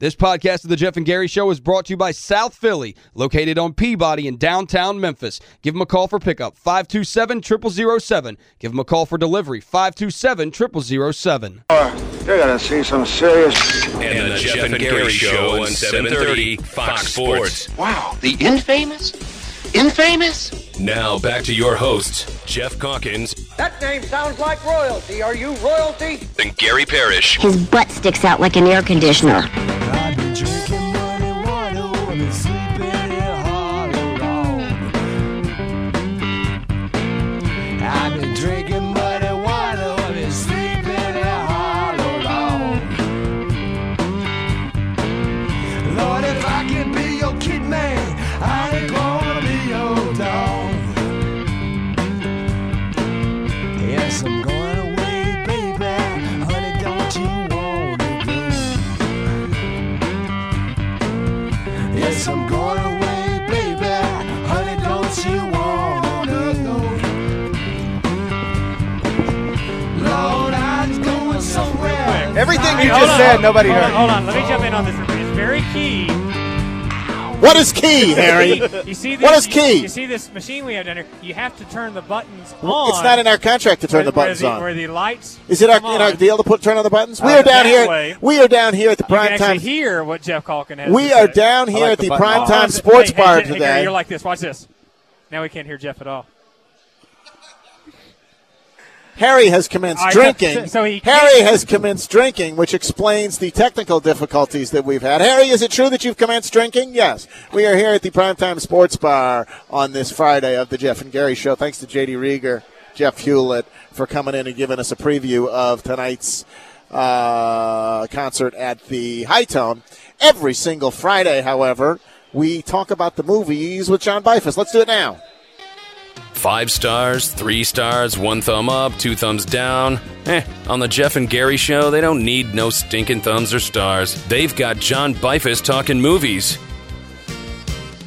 This podcast of the Geoff and Gary Show is brought to you by South Philly, located on Peabody in downtown Memphis. Give them a call for pickup, 527-0007. Give them a call for delivery, 527-0007. You're gonna see some serious... And the Geoff and Gary Show on 730 Fox Sports. Wow, the infamous? Infamous? Now back to your hosts, Geoff Calkins That name sounds like royalty. Are you royalty? and Gary Parrish. His butt sticks out like an air conditioner. Just on, said, hold- nobody hold heard. On, hold on, let me jump in on this. It's very key. What is key, Harry? You see this, What is key? You, see this machine we have down here? You have to turn the buttons on. It's not in our contract to turn the buttons where the, on. Where the lights Is it our, come in our deal to put turn on the buttons? We Uh, are down here. way- We are down here at the You can prime time. hear what Geoff Calkin has We to are say. down here like at the the prime time Hey, sports hey, bar hey, Gary, today. you're like this. Watch this. Now we can't hear Geoff at all. Harry has commenced so- drinking. so he Harry has commenced drinking, which explains the technical difficulties that we've had. Harry, is it true that you've commenced drinking? Yes. We are here at the Primetime Sports Bar on this Friday of the Geoff and Gary Show. Thanks to JD Rieger, Jeff Hewlett for coming in and giving us a preview of tonight's uh, concert at the Hi-Tone. Every single Friday, however, we talk about the movies with John Beifuss. Let's do it now. Five stars, three stars, one thumb up, two thumbs down. Eh, on the Geoff and Gary Show, they don't need no stinking thumbs or stars. They've got John Beifuss talking movies.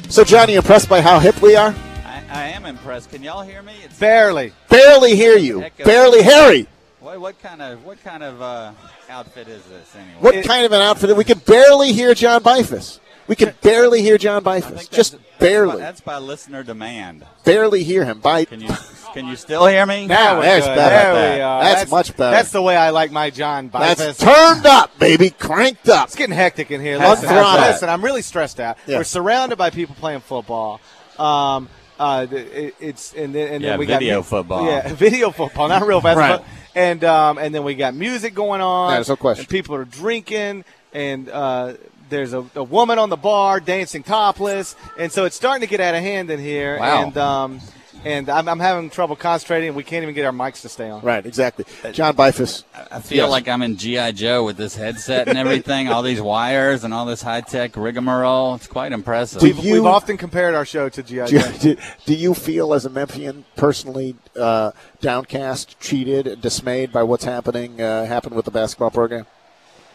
So, Johnny, impressed by how hip we are? I, I am impressed. Can y'all hear me? It's, Barely. Barely hear you. Heck Barely. Harry, what, what kind of what kind of uh, outfit is this anyway? what kind of an outfit? We can barely hear John Beifuss. We can barely hear John I Beifuss. Just that's- barely. That's by listener demand. barely hear him. By Can you can you still hear me? Now we're good. better. There we are. That's much better. That's the way I like my John Beifuss. That's turned up, baby. Cranked up. It's getting hectic in here. That's Listen, throttle. listen, I'm really stressed out. Yeah. We're surrounded by people playing football. Um, uh, it, it's and then, and Yeah, then we video got football. Yeah, video football, not real fast. Right. And um, and then we got music going on. Yeah, there's no question. And people are drinking, and uh, there's a, a woman on the bar dancing topless, and so it's starting to get out of hand in here. Wow. And um, and I'm, I'm having trouble concentrating. We can't even get our mics to stay on. Right, exactly. John Beifuss. I feel Yes. like I'm in GI Joe with this headset and everything, all these wires and all this high tech rigmarole. It's quite impressive. We've, you- we've often compared our show to GI Joe. do, do you feel, as a Memphian, personally uh, downcast, cheated, dismayed by what's happening uh, happened with the basketball program?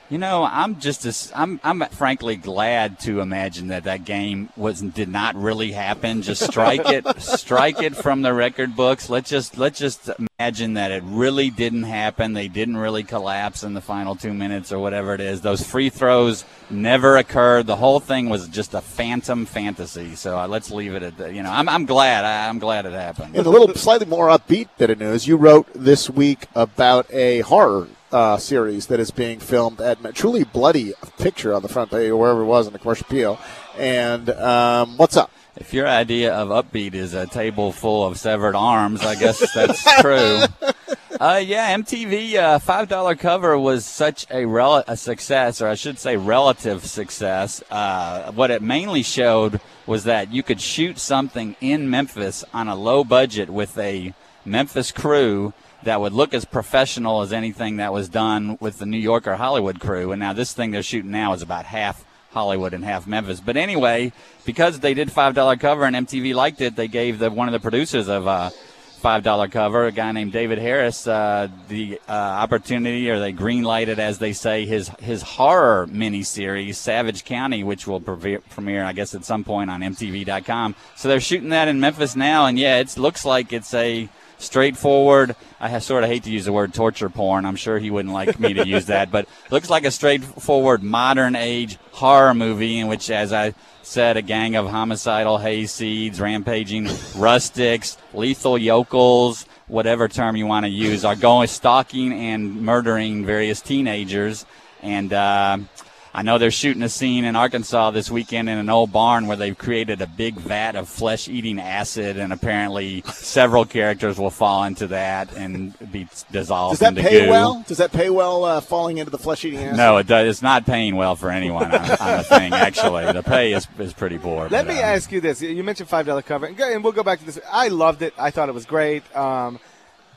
You know, I'm just as I'm I'm frankly glad to imagine that that game was did not really happen. Just strike it, strike it from the record books. Let's just let's just imagine that it really didn't happen. They didn't really collapse in the final two minutes or whatever it is. Those free throws never occurred. The whole thing was just a phantom fantasy. So uh, let's leave it at that. You know, I'm I'm glad. I, I'm glad it happened. In a little slightly more upbeat bit of news, you wrote this week about a horror uh, series that is being filmed at a truly bloody picture on the front page or wherever it was in the commercial appeal. And um, what's up? If your idea of upbeat is a table full of severed arms, I guess that's true. Uh, yeah, MTV uh, five dollar cover was such a rel- a success, or I should say, relative success. Uh, what it mainly showed was that you could shoot something in Memphis on a low budget with a Memphis crew that would look as professional as anything that was done with the New York or Hollywood crew. And now this thing they're shooting now is about half Hollywood and half Memphis. But anyway, because they did five dollar cover and MTV liked it, they gave the one of the producers of uh, five dollar cover, a guy named David Harris, uh, the uh, opportunity, or they greenlighted, as they say, his his horror miniseries, Savage County, which will premiere, premiere, I guess, at some point on MTV.com. So they're shooting that in Memphis now, and yeah, it looks like it's a straightforward. I sort of hate to use the word torture porn. I'm sure he wouldn't like me to use that, but looks like a straightforward modern age horror movie in which, as I said, a gang of homicidal hayseeds, rampaging rustics, lethal yokels, whatever term you want to use, are going stalking and murdering various teenagers. And uh, I know they're shooting a scene in Arkansas this weekend in an old barn where they've created a big vat of flesh-eating acid, and apparently several characters will fall into that and be dissolved Does that pay goo. well? Does that pay well uh, falling into the flesh eating acid? No, it does. It's not paying well for anyone on, on the thing. Actually, the pay is, is pretty poor. Let but, me uh, ask you this: You mentioned five dollar cover, and and we'll go back to this. I loved it. I thought it was great. Um,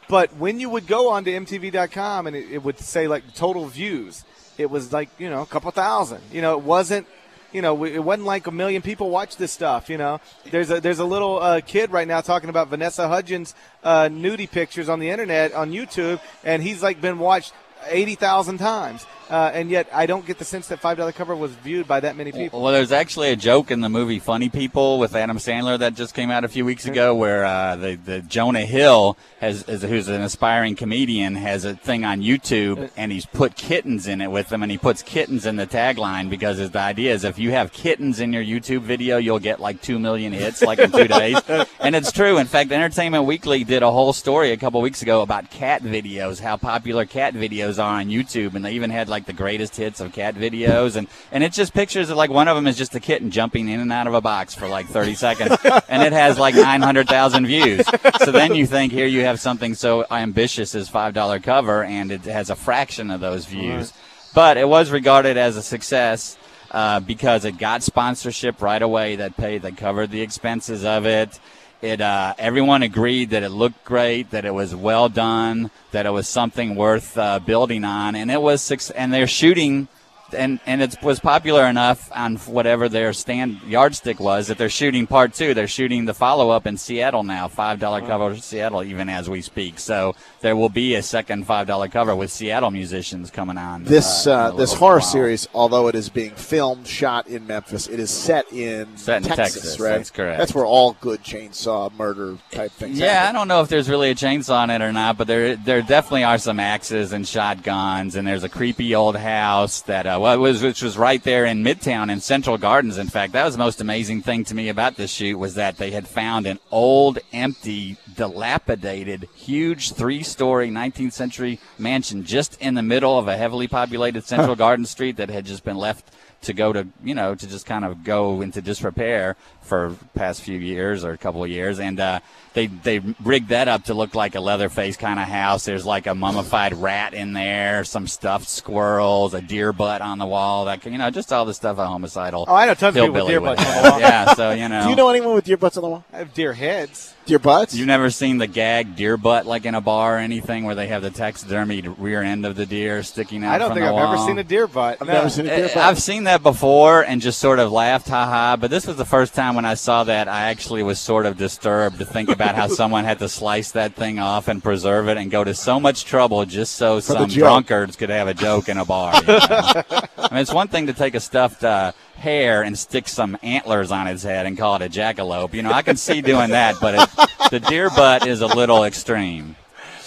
but when you would go onto MTV.com and it, it would say like total views, it was like you know a couple thousand. You know, it wasn't. You know, it wasn't like a million people watch this stuff. You know, there's a there's a little uh, kid right now talking about Vanessa Hudgens' uh, nudie pictures on the internet on YouTube, and he's like been watched eighty thousand times, uh, and yet I don't get the sense that five dollar cover was viewed by that many people. Well, there's actually a joke in the movie Funny People with Adam Sandler that just came out a few weeks ago, where uh, the the Jonah Hill has, is, who's an aspiring comedian, has a thing on YouTube, and he's put kittens in it with him, and he puts kittens in the tagline because his, the idea is if you have kittens in your YouTube video, you'll get like two million hits like in two days, and it's true. In fact, Entertainment Weekly did a whole story a couple weeks ago about cat videos, how popular cat videos are on YouTube, and they even had like the greatest hits of cat videos, and and it's just pictures of like one of them is just a kitten jumping in and out of a box for like 30 seconds, and it has like 900,000 views. So then you think here you have something so ambitious as five dollar cover, and it has a fraction of those views, but it was regarded as a success. Uh, because it got sponsorship right away that paid that covered the expenses of it. It uh, everyone agreed that it looked great, that it was well done, that it was something worth uh, building on, and it was six. And they're shooting, and and it was popular enough on whatever their stand yardstick was that they're shooting part two. They're shooting the follow up in Seattle now, five dollar cover Seattle, even as we speak. So there will be a second five dollar cover with Seattle musicians coming on. This uh, uh, this horror while. series, although it is being filmed, shot in Memphis, it is set in, Set in Texas, Texas, right? that's correct. That's where all good chainsaw murder type things. Yeah, I don't know if there's really a chainsaw in it or not, but there there definitely are some axes and shotguns, and there's a creepy old house that uh, well, was which was right there in Midtown in Central Gardens. In fact, that was the most amazing thing to me about this shoot was that they had found an old, empty, dilapidated, huge three-story 19th century mansion just in the middle of a heavily populated Central Garden Street that had just been left to go to you know to just kind of go into disrepair for past few years or a couple of years and uh, they they rigged that up to look like a leatherface kind of house there's like a mummified rat in there some stuffed squirrels a deer butt on the wall that you know just all the stuff a homicidal Oh, I know tons of people with deer butts on the wall. yeah so you know Do you know anyone with deer butts on the wall? I have deer heads. Deer butts? You've never seen the gag deer butt like in a bar or anything where they have the taxidermied rear end of the deer sticking out I don't from think the I've ever seen a deer butt. I've No. never seen a deer Uh, butt. I've seen that before and just sort of laughed, haha. But this was the first time when I saw that I actually was sort of disturbed to think about how someone had to slice that thing off and preserve it and go to so much trouble just so the some drunkards could have a joke in a bar. you know? I mean, it's one thing to take a stuffed uh, hare and stick some antlers on its head and call it a jackalope. You know, I can see doing that, but it, the deer butt is a little extreme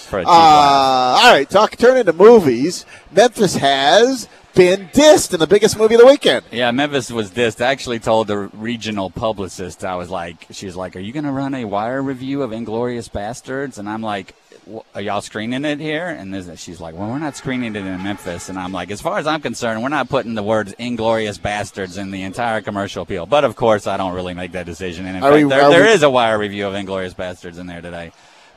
for a Uh, all right, talk turn into movies. Memphis has been dissed in the biggest movie of the weekend. Yeah, Memphis was dissed. I actually told the regional publicist, I was like, she's like, are you going to run a wire review of Inglourious Basterds? And I'm like, "Wh- are y'all screening it here? And this- she's like, well, we're not screening it in Memphis. And I'm like, as far as I'm concerned, we're not putting the words Inglourious Basterds in the entire commercial appeal. But of course, I don't really make that decision. And in Are fact, we- there, there we- is a wire review of Inglourious Basterds in there today.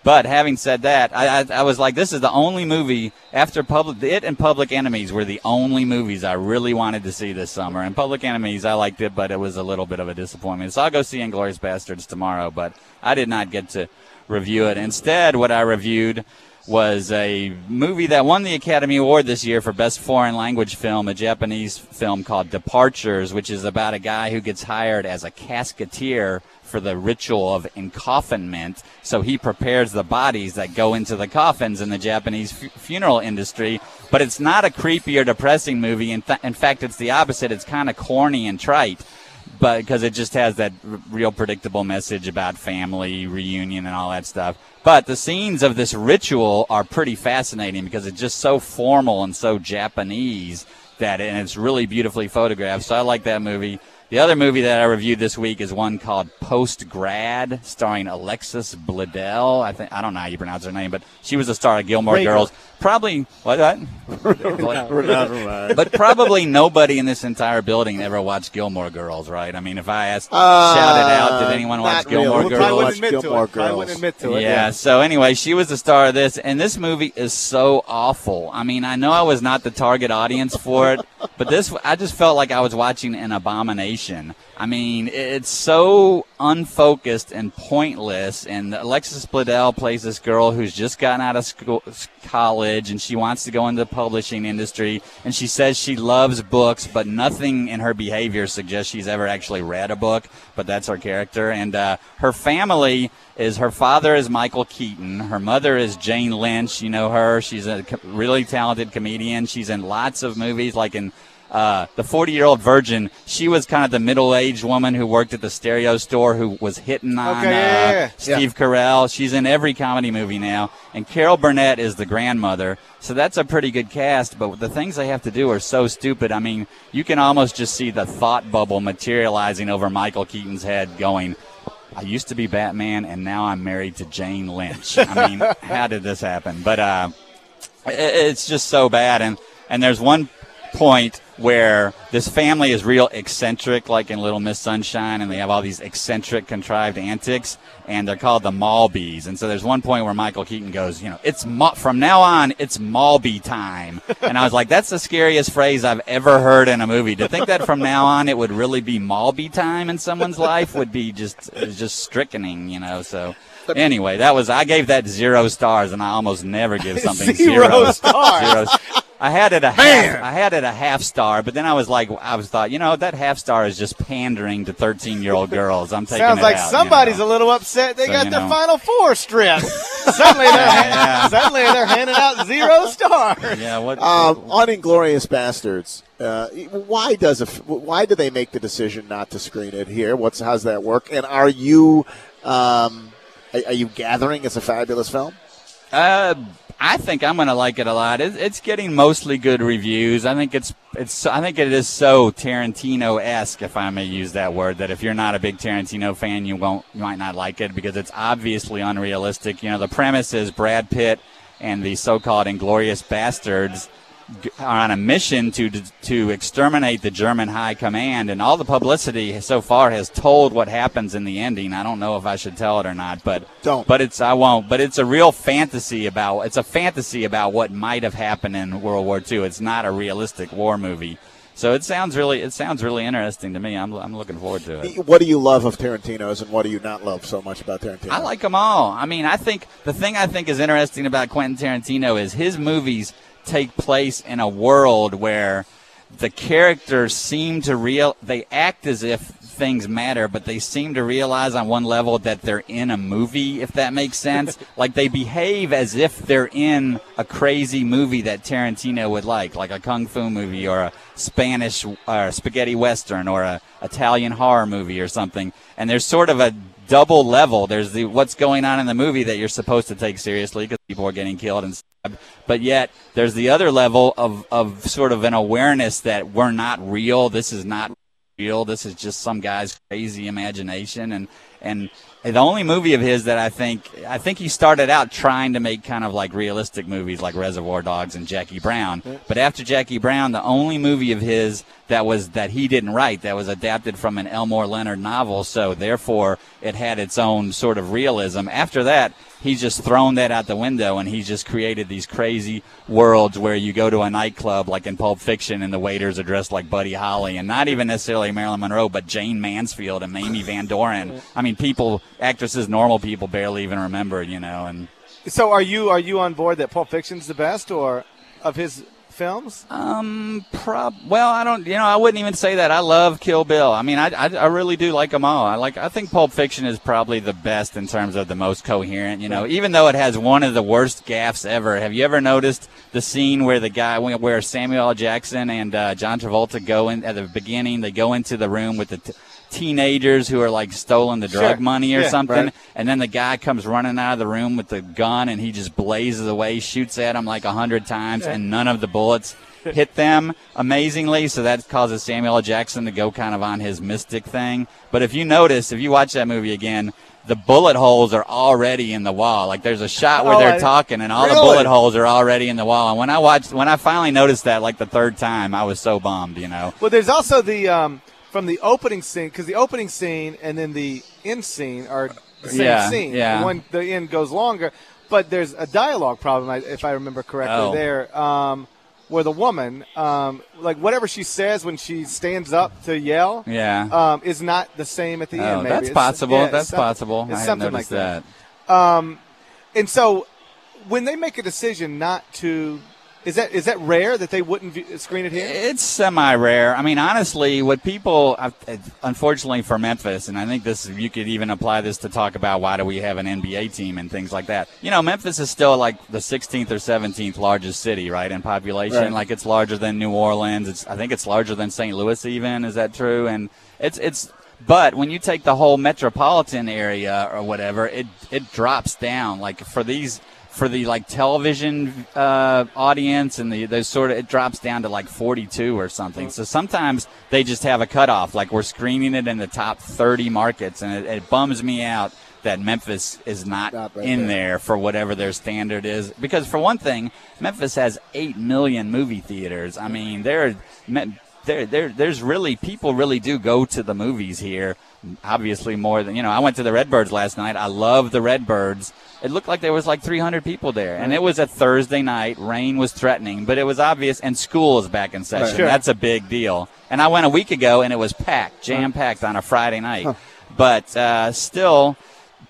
But having said that, I, I, I was like, this is the only movie after Public It and Public Enemies were the only movies I really wanted to see this summer. And Public Enemies, I liked it, but it was a little bit of a disappointment. So I'll go see Inglourious Basterds tomorrow, but I did not get to review it. Instead, what I reviewed was a movie that won the Academy Award this year for Best Foreign Language Film, a Japanese film called Departures, which is about a guy who gets hired as a casketeer for the ritual of encoffinment. So he prepares the bodies that go into the coffins in the Japanese fu- funeral industry. But it's not a creepy or depressing movie. In, th- in fact, it's the opposite. It's kind of corny and trite but because it just has that r- real predictable message about family reunion and all that stuff. But the scenes of this ritual are pretty fascinating because it's just so formal and so Japanese that, and it's really beautifully photographed. So I like that movie. The other movie that I reviewed this week is one called Post Grad, starring Alexis Bledel. I think I don't know how you pronounce her name, but she was a star of Gilmore Rachel. Girls. Probably what? what? Renata. but probably nobody in this entire building ever watched Gilmore Girls, right? I mean, if I asked, Uh, shouted out, did anyone watch Gilmore really. Probably Girls? wouldn't admit to Gilmore it. Probably wouldn't admit to it. Yeah, so anyway, she was the star of this, and this movie is so awful. I mean, I know I was not the target audience for it, but this, I just felt like I was watching an abomination. I mean, it's so unfocused and pointless, and Alexis Bledel plays this girl who's just gotten out of school, college, and she wants to go into the publishing industry, and she says she loves books, but nothing in her behavior suggests she's ever actually read a book, but that's her character, and uh, her family is her father is Michael Keaton. Her mother is Jane Lynch. You know her. She's a really talented comedian. She's in lots of movies, like in uh, The 40 Year Old Virgin. She was kind of the middle aged woman who worked at the stereo store who was hitting on Okay, yeah, uh, yeah, yeah. Steve Carell. She's in every comedy movie now. And Carol Burnett is the grandmother. So that's a pretty good cast, but the things they have to do are so stupid. I mean, you can almost just see the thought bubble materializing over Michael Keaton's head going, I used to be Batman, and now I'm married to Jane Lynch. I mean, how did this happen? But uh, it's just so bad. And and there's one point where this family is real eccentric, like in Little Miss Sunshine, and they have all these eccentric, contrived antics, and they're called the Malbys. And so there's one point where Michael Keaton goes, you know, it's Ma- from now on, it's Malby time. And I was like, that's the scariest phrase I've ever heard in a movie. To think that from now on it would really be Malby time in someone's life would be just just strickening, you know. So. Anyway, that was I gave that zero stars, and I almost never give something Zero zero stars. Zero. I had it a Man. half. I had it a half star, but then I was like, I was thought, you know, that half star is just pandering to thirteen-year-old girls. I'm taking Sounds it like out, you somebody's know. a little upset. They So, got you their know. Final Four strip. suddenly, they're Yeah. suddenly they're handing out zero stars. Yeah, what? Um, on Inglourious Basterds, uh, why does a, why do they make the decision not to screen it here? What's how's that work? And are you um, are, are you gathering it's a fabulous film? Uh, I think I'm going to like it a lot. It, it's getting mostly good reviews. I think it's it's I think it is so Tarantino esque, if I may use that word. That if you're not a big Tarantino fan, you won't you might not like it because it's obviously unrealistic. You know, the premise is Brad Pitt and the so-called Inglorious Bastards are on a mission to to exterminate the German high command, and all the publicity so far has told what happens in the ending. I don't know if I should tell it or not, but Don't. But it's I won't. But it's a real fantasy about it's a fantasy about what might have happened in World War II. It's not a realistic war movie. So it sounds really it sounds really interesting to me. I'm I'm looking forward to it. What do you love of Tarantino's, and what do you not love so much about Tarantino? I like them all. I mean, I think the thing I think is interesting about Quentin Tarantino is his movies take place in a world where the characters seem to real they act as if things matter, but they seem to realize on one level that they're in a movie, if that makes sense. like they behave as if they're in a crazy movie that Tarantino would like, like a kung fu movie or a Spanish or spaghetti western or a Italian horror movie or something. And there's sort of a double level. There's the what's going on in the movie that you're supposed to take seriously because people are getting killed and. But yet there's the other level of, of sort of an awareness that we're not real. This is not real. This is just some guy's crazy imagination. And, and the only movie of his that I think, I think he started out trying to make kind of like realistic movies like Reservoir Dogs and Jackie Brown. But after Jackie Brown, the only movie of his that was, that he didn't write, that was adapted from an Elmore Leonard novel. So therefore it had its own sort of realism. After that, he's just thrown that out the window and he's just created these crazy worlds where you go to a nightclub like in Pulp Fiction and the waiters are dressed like Buddy Holly and not even necessarily Marilyn Monroe but Jayne Mansfield and Mamie Van Doren. I mean people actresses normal people barely even remember, you know, and So are you are you on board that Pulp Fiction's the best or of his films? Um, prob. Well, I don't. You know, I wouldn't even say that. I love Kill Bill. I mean, I, I, I really do like them all. I like. I think Pulp Fiction is probably the best in terms of the most coherent. You know, even though it has one of the worst gaffes ever. Have you ever noticed the scene where the guy, where Samuel L. Jackson and uh, John Travolta go in at the beginning? They go into the room with the. T- teenagers who are like stolen the drug Sure. money or Yeah, something right. and then the guy comes running out of the room with the gun and he just blazes away shoots at him like a hundred times Yeah. and none of the bullets hit them amazingly so that causes samuel L. jackson to go kind of on his mystic thing but if you notice if you watch that movie again the bullet holes are already in the wall like there's a shot where Oh, they're I- talking and all the bullet holes are already in the wall and when i watched when i finally noticed that like the third time i was so bummed you know Well, there's also the um, from the opening scene because the opening scene and then the end scene are the same Yeah, scene. yeah. The one the end goes longer, but there's a dialogue problem if I remember correctly Oh. there. Um, where the woman, um, like whatever she says when she stands up to yell, Yeah. um, is not the same at the Oh, end. Maybe that's It's- possible. yeah, That's possible. It's I something like that. Um, and so when they make a decision not to, is that is that rare that they wouldn't screen it here? It's semi rare. I mean, honestly, what people, uh, unfortunately for Memphis, and I think this, you could even apply this to talk about why do we have an NBA team and things like that. You know, Memphis is still like the 16th or 17th largest city, right, in population. Right. Like it's larger than New Orleans. It's, I think it's larger than St. Louis, even. Is that true? And it's, it's, but when you take the whole metropolitan area or whatever, it, it drops down. Like for these, for the like television uh, audience and the those sort of it drops down to like 42 or something. So sometimes they just have a cutoff, like we're screening it in the top 30 markets, and it, it bums me out that Memphis is not, right in there. there for whatever their standard is. Because for one thing, Memphis has eight million movie theaters. I mean, there, there, there, there's really people really do go to the movies here. Obviously, more than you know. I went to the Redbirds last night. I love the Redbirds. It looked like there was like 300 people there, and it was a Thursday night. Rain was threatening, but it was obvious. And school is back in session. Sure. That's a big deal. And I went a week ago, and it was packed, jam packed on a Friday night. But uh, still,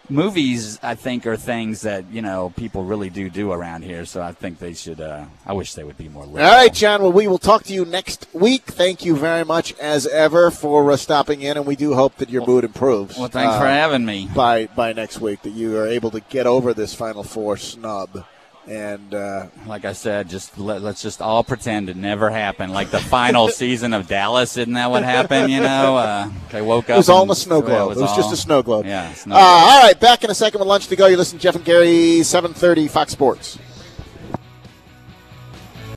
movies I think are things that you know people really do do around here. So I think they should. Uh, I wish they would be more. All Liberal. right, John. Well, we will talk to you next week. Thank you very much, as ever, for uh, stopping in, and we do hope that your mood improves. Well, thanks for uh, having me. By by next week, that you are able to get over this Final Four snub, and uh, Like I said, just let, let's just all pretend it never happened. Like the final season of Dallas, isn't that what happened? You know, uh, I woke up. it was all in a snow globe. yeah, It was, just all- a snow globe. Yeah, snow Uh, all right, back in a second with lunch to go. You listen to Geoff and Gary, seven thirty, Fox Sports.